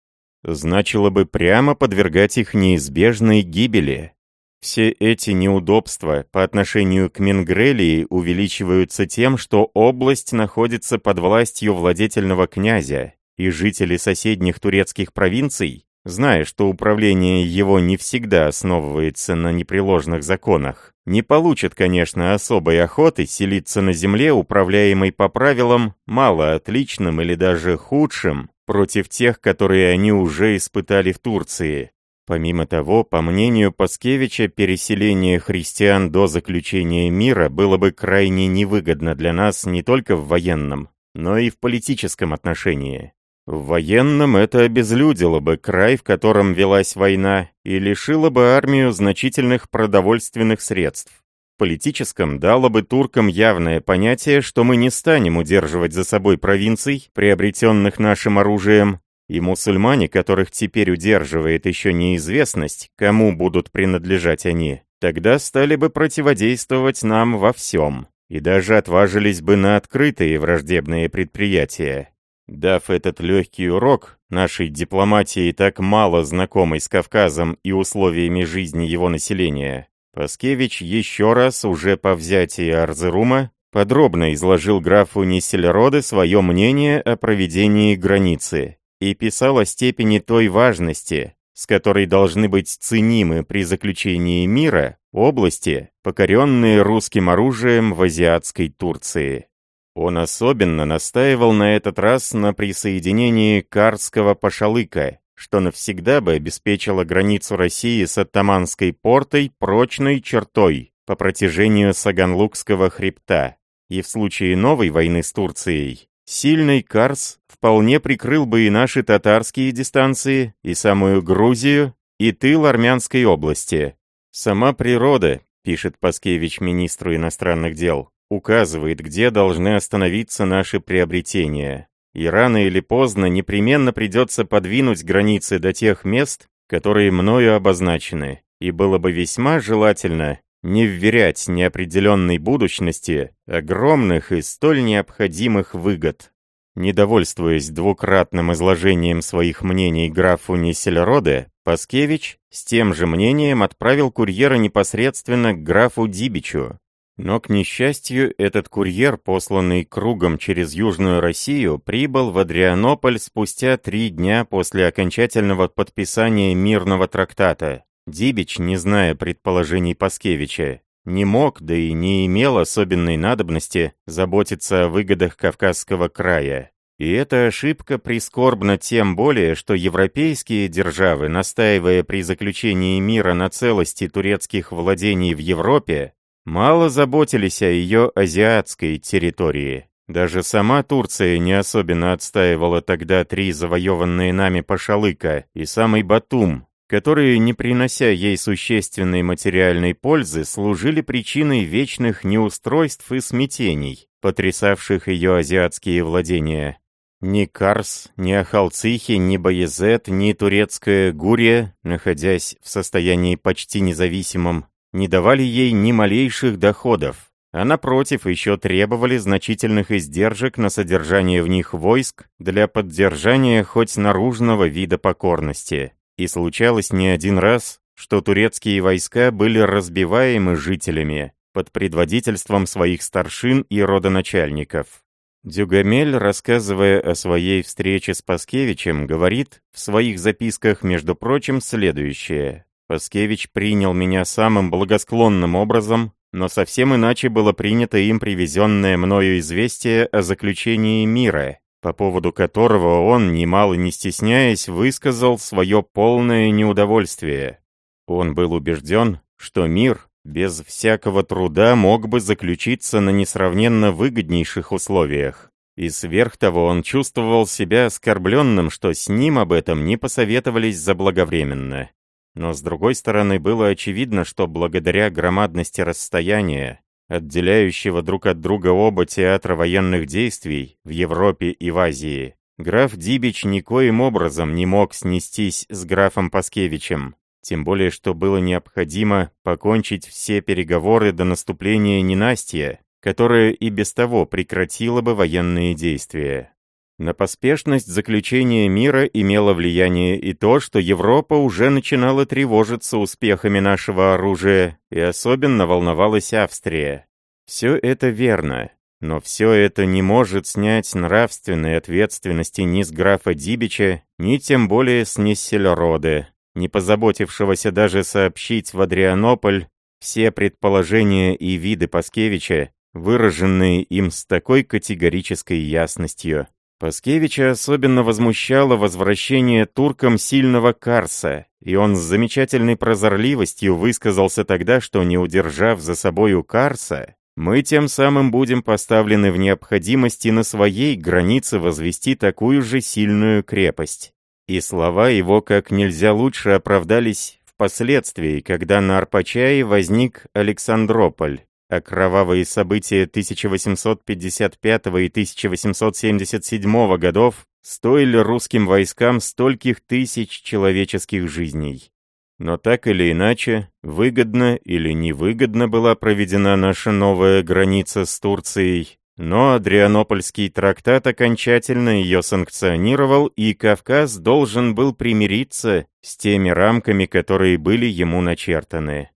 значило бы прямо подвергать их неизбежной гибели. Все эти неудобства по отношению к Менгрелии увеличиваются тем, что область находится под властью владетельного князя, и жители соседних турецких провинций, зная, что управление его не всегда основывается на непреложных законах, не получат, конечно, особой охоты селиться на земле, управляемой по правилам, мало отличным или даже худшим, против тех, которые они уже испытали в Турции, Помимо того, по мнению Паскевича, переселение христиан до заключения мира было бы крайне невыгодно для нас не только в военном, но и в политическом отношении. В военном это обезлюдило бы край, в котором велась война, и лишило бы армию значительных продовольственных средств. В политическом дало бы туркам явное понятие, что мы не станем удерживать за собой провинций, приобретенных нашим оружием, и мусульмане, которых теперь удерживает еще неизвестность, кому будут принадлежать они, тогда стали бы противодействовать нам во всем, и даже отважились бы на открытые враждебные предприятия. Дав этот легкий урок нашей дипломатии, так мало знакомой с Кавказом и условиями жизни его населения, Паскевич еще раз, уже по взятии Арзерума, подробно изложил графу Нисельроде свое мнение о проведении границы и писал о степени той важности, с которой должны быть ценимы при заключении мира области, покоренные русским оружием в азиатской Турции. Он особенно настаивал на этот раз на присоединении Карского Пашалыка, что навсегда бы обеспечило границу России с Оттаманской портой прочной чертой по протяжению Саганлукского хребта. И в случае новой войны с Турцией, сильный Карс вполне прикрыл бы и наши татарские дистанции, и самую Грузию, и тыл Армянской области. Сама природа, пишет Паскевич министру иностранных дел, указывает, где должны остановиться наши приобретения. И рано или поздно непременно придется подвинуть границы до тех мест, которые мною обозначены, и было бы весьма желательно не вверять неопределенной будущности огромных и столь необходимых выгод. Недовольствуясь двукратным изложением своих мнений графу Несельроде, Паскевич с тем же мнением отправил курьера непосредственно к графу Дибичу, но, к несчастью, этот курьер, посланный кругом через Южную Россию, прибыл в Адрианополь спустя три дня после окончательного подписания мирного трактата. Дибич, не зная предположений Паскевича, не мог, да и не имел особенной надобности заботиться о выгодах Кавказского края. И эта ошибка прискорбна тем более, что европейские державы, настаивая при заключении мира на целости турецких владений в Европе, мало заботились о ее азиатской территории. Даже сама Турция не особенно отстаивала тогда три завоеванные нами Пашалыка и самый Батум, которые, не принося ей существенной материальной пользы, служили причиной вечных неустройств и смятений, потрясавших ее азиатские владения. Ни Карс, ни Ахалцихи, ни Баязет, ни турецкая Гурия, находясь в состоянии почти независимом, не давали ей ни малейших доходов, а напротив еще требовали значительных издержек на содержание в них войск для поддержания хоть наружного вида покорности. И случалось не один раз, что турецкие войска были разбиваемы жителями под предводительством своих старшин и родоначальников. Дюгамель, рассказывая о своей встрече с Паскевичем, говорит в своих записках, между прочим, следующее. Паскевич принял меня самым благосклонным образом, но совсем иначе было принято им привезенное мною известие о заключении мира, по поводу которого он, немало не стесняясь, высказал свое полное неудовольствие. Он был убежден, что мир без всякого труда мог бы заключиться на несравненно выгоднейших условиях. И сверх того он чувствовал себя оскорбленным, что с ним об этом не посоветовались заблаговременно. Но с другой стороны, было очевидно, что благодаря громадности расстояния, отделяющего друг от друга оба театра военных действий в Европе и в Азии, граф Дибич никоим образом не мог снестись с графом Паскевичем, тем более что было необходимо покончить все переговоры до наступления ненастья, которое и без того прекратило бы военные действия. На поспешность заключения мира имело влияние и то, что Европа уже начинала тревожиться успехами нашего оружия, и особенно волновалась Австрия. Все это верно, но все это не может снять нравственной ответственности ни с графа Дибича, ни тем более с Нессельроде, не позаботившегося даже сообщить в Адрианополь все предположения и виды Паскевича, выраженные им с такой категорической ясностью. Паскевича особенно возмущало возвращение туркам сильного Карса, и он с замечательной прозорливостью высказался тогда, что не удержав за собою Карса, мы тем самым будем поставлены в необходимости на своей границе возвести такую же сильную крепость. И слова его как нельзя лучше оправдались впоследствии, когда на Арпачае возник Александрополь, а кровавые события 1855 и 1877 годов стоили русским войскам стольких тысяч человеческих жизней. Но так или иначе, выгодно или невыгодно была проведена наша новая граница с Турцией, но Адрианопольский трактат окончательно ее санкционировал, и Кавказ должен был примириться с теми рамками, которые были ему начертаны.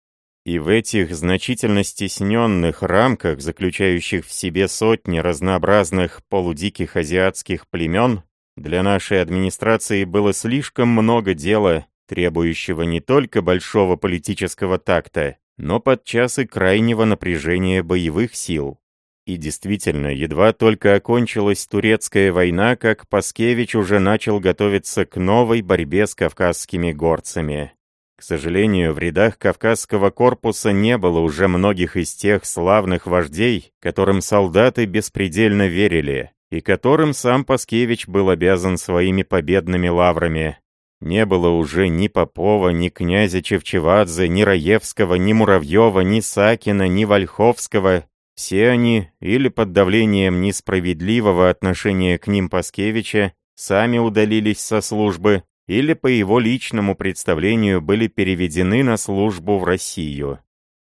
И в этих значительно стесненных рамках, заключающих в себе сотни разнообразных полудиких азиатских племен, для нашей администрации было слишком много дела, требующего не только большого политического такта, но подчас и крайнего напряжения боевых сил. И действительно, едва только окончилась турецкая война, как Паскевич уже начал готовиться к новой борьбе с кавказскими горцами. К сожалению, в рядах Кавказского корпуса не было уже многих из тех славных вождей, которым солдаты беспредельно верили, и которым сам Паскевич был обязан своими победными лаврами. Не было уже ни Попова, ни князя Чевчевадзе, ни Раевского, ни Муравьева, ни Сакина, ни Вольховского, все они, или под давлением несправедливого отношения к ним Паскевича, сами удалились со службы, или по его личному представлению были переведены на службу в Россию.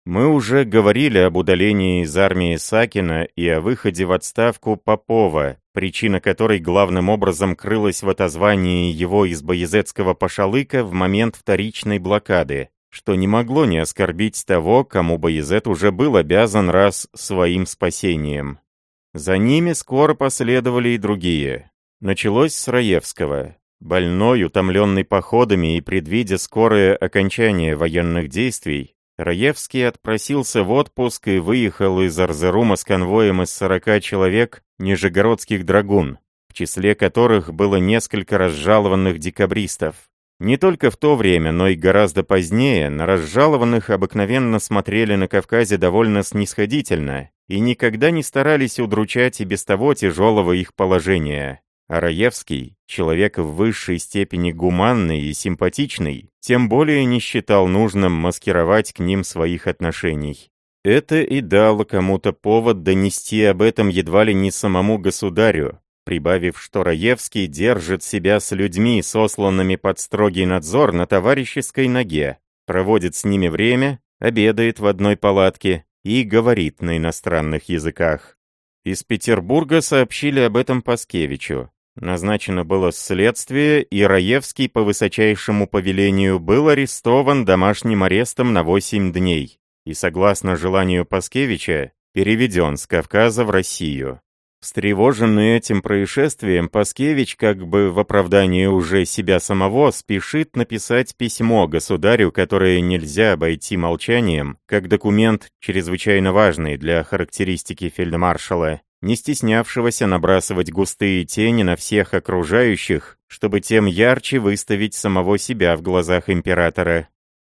Мы уже говорили об удалении из армии Сакина и о выходе в отставку Попова, причина которой главным образом крылась в отозвании его из Боязетского пошалыка в момент вторичной блокады что не могло не оскорбить того, кому Боязет уже был обязан раз своим спасением. За ними скоро последовали и другие. Началось с Раевского. Больной, утомленный походами и предвидя скорое окончание военных действий, Раевский отпросился в отпуск и выехал из Арзерума с конвоем из 40 человек нижегородских драгун, в числе которых было несколько разжалованных декабристов. Не только в то время, но и гораздо позднее на разжалованных обыкновенно смотрели на Кавказе довольно снисходительно и никогда не старались удручать и без того тяжелого их положения. А Раевский, человек в высшей степени гуманный и симпатичный, тем более не считал нужным маскировать к ним своих отношений. Это и дало кому-то повод донести об этом едва ли не самому государю, прибавив, что Раевский держит себя с людьми, сосланными под строгий надзор на товарищеской ноге, проводит с ними время, обедает в одной палатке и говорит на иностранных языках. Из Петербурга сообщили об этом Паскевичу. Назначено было следствие, и Раевский по высочайшему повелению был арестован домашним арестом на 8 дней и, согласно желанию Паскевича, переведен с Кавказа в Россию. Встревоженный этим происшествием, Паскевич, как бы в оправдании уже себя самого, спешит написать письмо государю, которое нельзя обойти молчанием, как документ, чрезвычайно важный для характеристики фельдмаршала, не стеснявшегося набрасывать густые тени на всех окружающих, чтобы тем ярче выставить самого себя в глазах императора.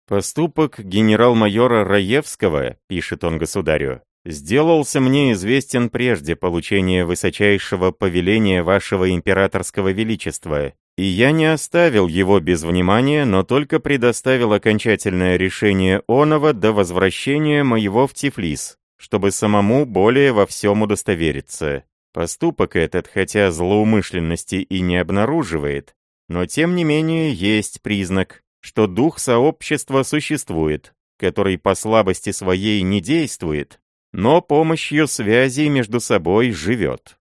«Поступок генерал-майора Раевского», — пишет он государю, сделался мне известен прежде получения высочайшего повеления вашего императорского величества, и я не оставил его без внимания, но только предоставил окончательное решение оного до возвращения моего в Тифлис, чтобы самому более во всем удостовериться. Поступок этот, хотя злоумышленности и не обнаруживает, но тем не менее есть признак, что дух сообщества существует, который по слабости своей не действует, но помощью связей между собой живет.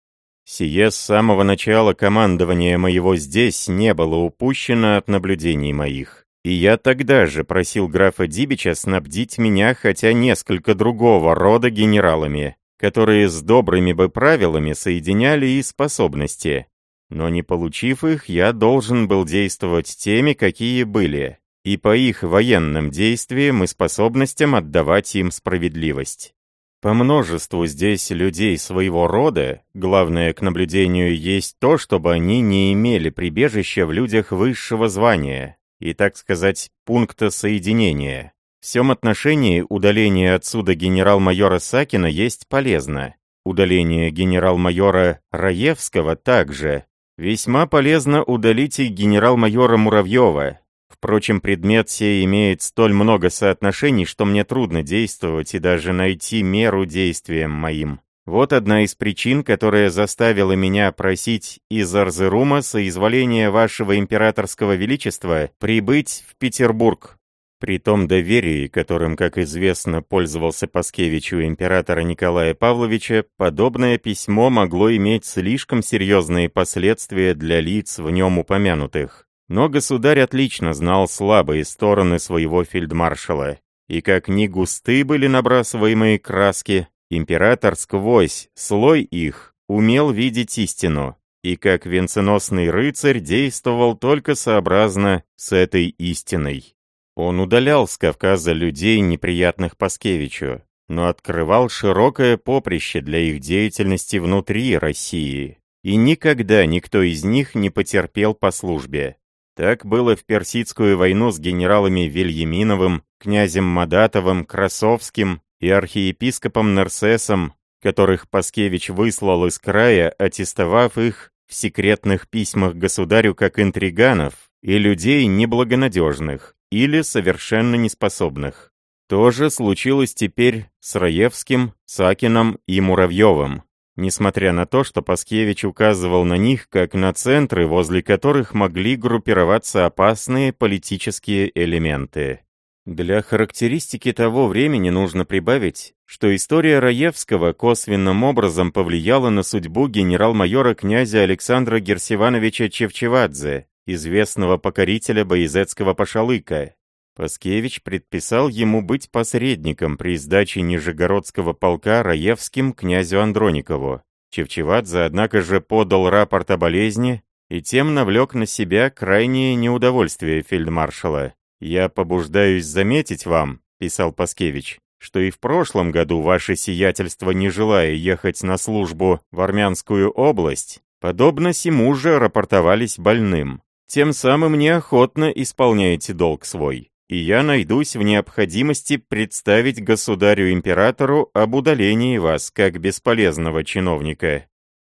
Сие с самого начала командования моего здесь не было упущено от наблюдений моих. И я тогда же просил графа Дибича снабдить меня хотя несколько другого рода генералами, которые с добрыми бы правилами соединяли и способности. Но не получив их, я должен был действовать теми, какие были, и по их военным действиям и способностям отдавать им справедливость. По множеству здесь людей своего рода, главное к наблюдению есть то, чтобы они не имели прибежища в людях высшего звания и, так сказать, пункта соединения. В всем отношении удаление отсюда генерал-майора Сакина есть полезно. Удаление генерал-майора Раевского также. Весьма полезно удалить и генерал-майора Муравьева. Впрочем, предмет сей имеет столь много соотношений, что мне трудно действовать и даже найти меру действиям моим. Вот одна из причин, которая заставила меня просить из Арзерума соизволения вашего императорского величества прибыть в Петербург. При том доверии, которым, как известно, пользовался Паскевич у императора Николая Павловича, подобное письмо могло иметь слишком серьезные последствия для лиц в нем упомянутых. Но государь отлично знал слабые стороны своего фельдмаршала, и как ни густы были набрасываемые краски, Император сквозь слой их умел видеть истину, и как венценосный рыцарь действовал только сообразно с этой истиной. Он удалял с Кавказа людей, неприятных Паскевичу, но открывал широкое поприще для их деятельности внутри России, и никогда никто из них не потерпел по службе. Так было в Персидскую войну с генералами Вильяминовым, князем Мадатовым, Красовским и архиепископом Нарсесом, которых Паскевич выслал из края, аттестовав их в секретных письмах государю как интриганов и людей неблагонадежных или совершенно неспособных. То же случилось теперь с Раевским, Сакином и Муравьевым, несмотря на то, что Паскевич указывал на них как на центры, возле которых могли группироваться опасные политические элементы. Для характеристики того времени нужно прибавить, что история Раевского косвенным образом повлияла на судьбу генерал-майора князя Александра Герсивановича Чевчевадзе, известного покорителя Боязетского пошалыка. Паскевич предписал ему быть посредником при сдаче Нижегородского полка Раевским князю Андроникову. Чевчевадзе, однако же, подал рапорт о болезни и тем навлек на себя крайнее неудовольствие фельдмаршала. «Я побуждаюсь заметить вам», — писал Паскевич, «что и в прошлом году ваше сиятельство, не желая ехать на службу в Армянскую область, подобно сему же рапортовались больным. Тем самым неохотно исполняете долг свой, и я найдусь в необходимости представить государю-императору об удалении вас как бесполезного чиновника.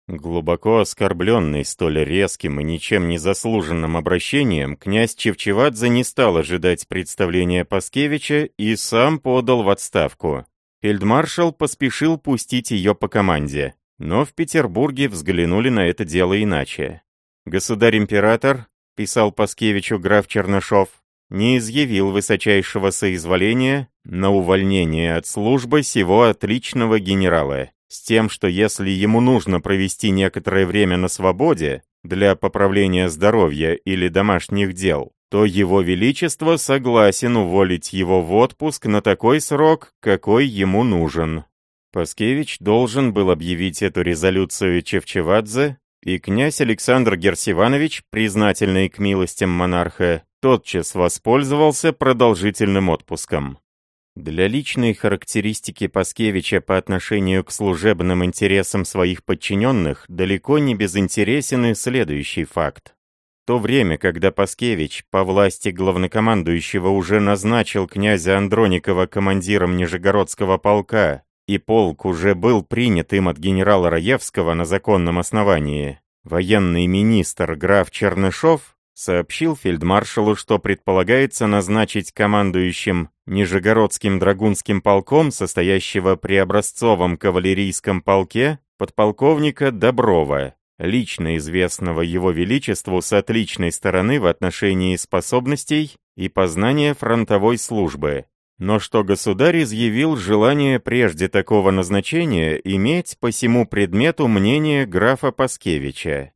Глубоко оскорбленный столь резким и ничем не заслуженным обращением, князь Чевчевадзе не стал ожидать представления Паскевича и сам подал в отставку. Фельдмаршал поспешил пустить ее по команде, но в Петербурге взглянули на это дело иначе. «Государь-император», — писал Паскевичу граф Чернышов, не изъявил высочайшего соизволения на увольнение от службы сего отличного генерала с тем, что если ему нужно провести некоторое время на свободе для поправления здоровья или домашних дел, то его величество согласен уволить его в отпуск на такой срок, какой ему нужен. Паскевич должен был объявить эту резолюцию Чевчевадзе, и князь Александр Герсиванович, признательный к милостям монарха, тотчас воспользовался продолжительным отпуском. Для личной характеристики Паскевича по отношению к служебным интересам своих подчиненных далеко не безинтересен и следующий факт. То время, когда Паскевич по власти главнокомандующего уже назначил князя Андроникова командиром Нижегородского полка, и полк уже был принят им от генерала Раевского на законном основании, военный министр граф Чернышов сообщил фельдмаршалу, что предполагается назначить командующим Нижегородским драгунским полком, состоящего при образцовом кавалерийском полке, подполковника Доброва, лично известного его величеству с отличной стороны в отношении способностей и познания фронтовой службы, но что государь изъявил желание прежде такого назначения иметь по всему предмету мнение графа Паскевича.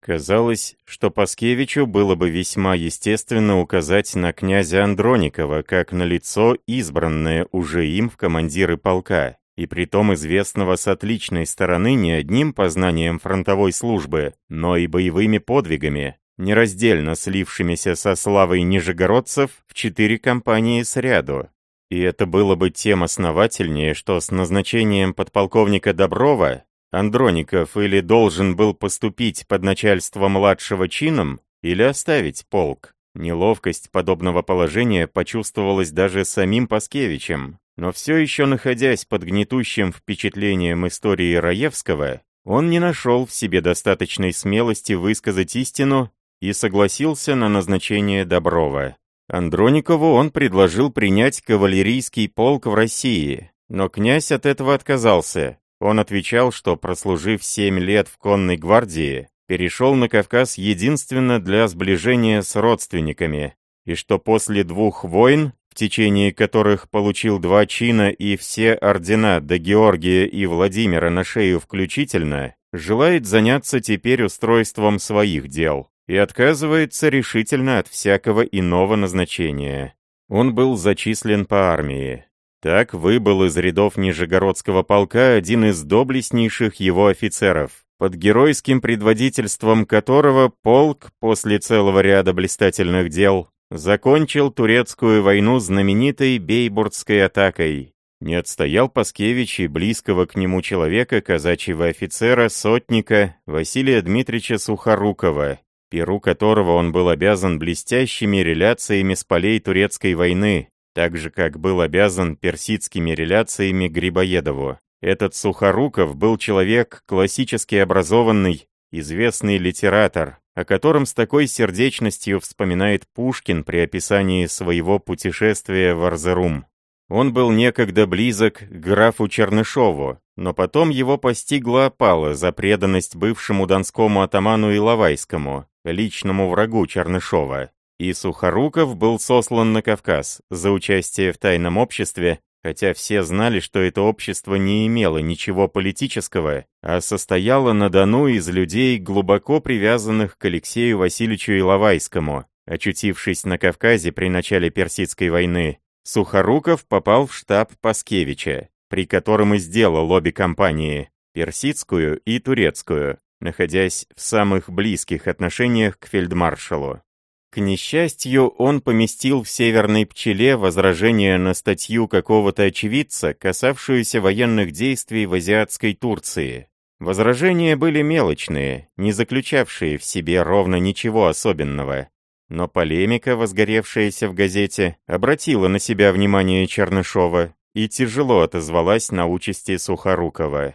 Казалось, что Паскевичу было бы весьма естественно указать на князя Андроникова как на лицо, избранное уже им в командиры полка, и притом известного с отличной стороны не одним познанием фронтовой службы, но и боевыми подвигами, нераздельно слившимися со славой нижегородцев в четыре компании сряду. И это было бы тем основательнее, что с назначением подполковника Доброва Андроников или должен был поступить под начальство младшего чином, или оставить полк. Неловкость подобного положения почувствовалась даже самим Паскевичем, но все еще находясь под гнетущим впечатлением истории Раевского, он не нашел в себе достаточной смелости высказать истину и согласился на назначение Доброва. Андроникову он предложил принять кавалерийский полк в России, но князь от этого отказался. Он отвечал, что, прослужив семь лет в конной гвардии, перешел на Кавказ единственно для сближения с родственниками, и что после двух войн, в течение которых получил два чина и все ордена до Георгия и Владимира на шею включительно, желает заняться теперь устройством своих дел и отказывается решительно от всякого иного назначения. Он был зачислен по армии. Так выбыл из рядов Нижегородского полка один из доблестнейших его офицеров, под геройским предводительством которого полк после целого ряда блистательных дел закончил турецкую войну знаменитой Бейбуртской атакой. Не отстоял Паскевич и близкого к нему человека, казачьего офицера, сотника Василия Дмитриевича Сухорукова, перу которого он был обязан блестящими реляциями с полей турецкой войны, так же, как был обязан персидскими реляциями Грибоедову. Этот Сухоруков был человек классически образованный, известный литератор, о котором с такой сердечностью вспоминает Пушкин при описании своего путешествия в Арзерум. Он был некогда близок к графу Чернышову, но потом его постигла опала за преданность бывшему донскому атаману Иловайскому, личному врагу Чернышова. И Сухоруков был сослан на Кавказ за участие в тайном обществе, хотя все знали, что это общество не имело ничего политического, а состояло на Дону из людей, глубоко привязанных к Алексею Васильевичу Иловайскому, очутившись на Кавказе при начале Персидской войны, Сухоруков попал в штаб Паскевича, при котором и сделал обе компании, персидскую и турецкую, находясь в самых близких отношениях к фельдмаршалу. К несчастью, он поместил в «Северной пчеле» возражение на статью какого-то очевидца, касавшуюся военных действий в азиатской Турции. Возражения были мелочные, не заключавшие в себе ровно ничего особенного. Но полемика, возгоревшаяся в газете, обратила на себя внимание Чернышова и тяжело отозвалась на участи Сухорукова.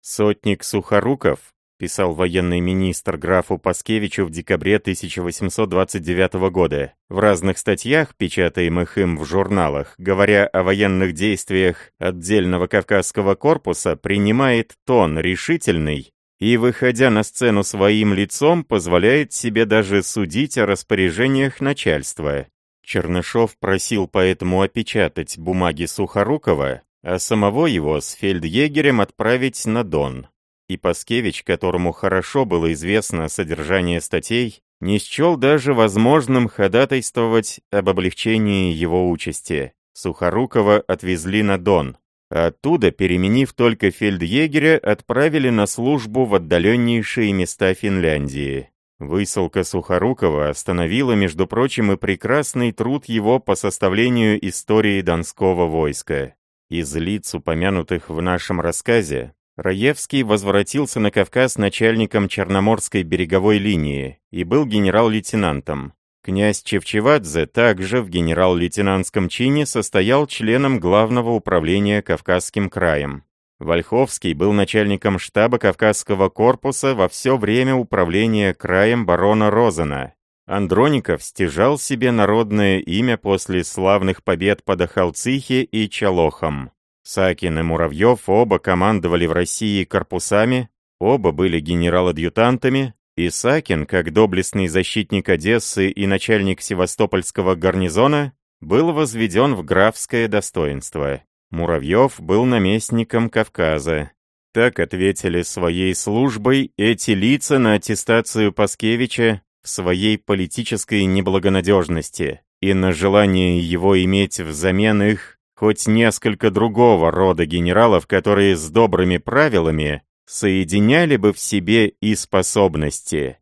«Сотник Сухоруков», писал военный министр графу Паскевичу в декабре 1829 года, в разных статьях, печатаемых им в журналах, говоря о военных действиях отдельного Кавказского корпуса, принимает тон решительный и, выходя на сцену своим лицом, позволяет себе даже судить о распоряжениях начальства. Чернышов просил поэтому опечатать бумаги Сухорукова, а самого его с фельдъегерем отправить на Дон. И Паскевич, которому хорошо было известно содержание статей, не счел даже возможным ходатайствовать об облегчении его участи. Сухорукова отвезли на Дон, Оттуда, переменив только фельдъегеря, отправили на службу в отдаленнейшие места Финляндии. Высылка Сухорукова остановила, между прочим, и прекрасный труд его по составлению истории Донского войска. Из лиц, упомянутых в нашем рассказе, Раевский возвратился на Кавказ начальником Черноморской береговой линии и был генерал-лейтенантом. Князь Чевчевадзе также в генерал-лейтенантском чине состоял членом Главного управления Кавказским краем. Вольховский был начальником штаба Кавказского корпуса во все время управления краем барона Розена. Андроников стяжал себе народное имя после славных побед под Ахалцихе и Чалохом. Сакин и Муравьев оба командовали в России корпусами, оба были генерал-адъютантами, Исакин, как доблестный защитник Одессы и начальник Севастопольского гарнизона, был возведен в графское достоинство. Муравьев был наместником Кавказа. Так ответили своей службой эти лица на аттестацию Паскевича в своей политической неблагонадежности и на желание его иметь взамен их хоть несколько другого рода генералов, которые с добрыми правилами соединяли бы в себе и способности.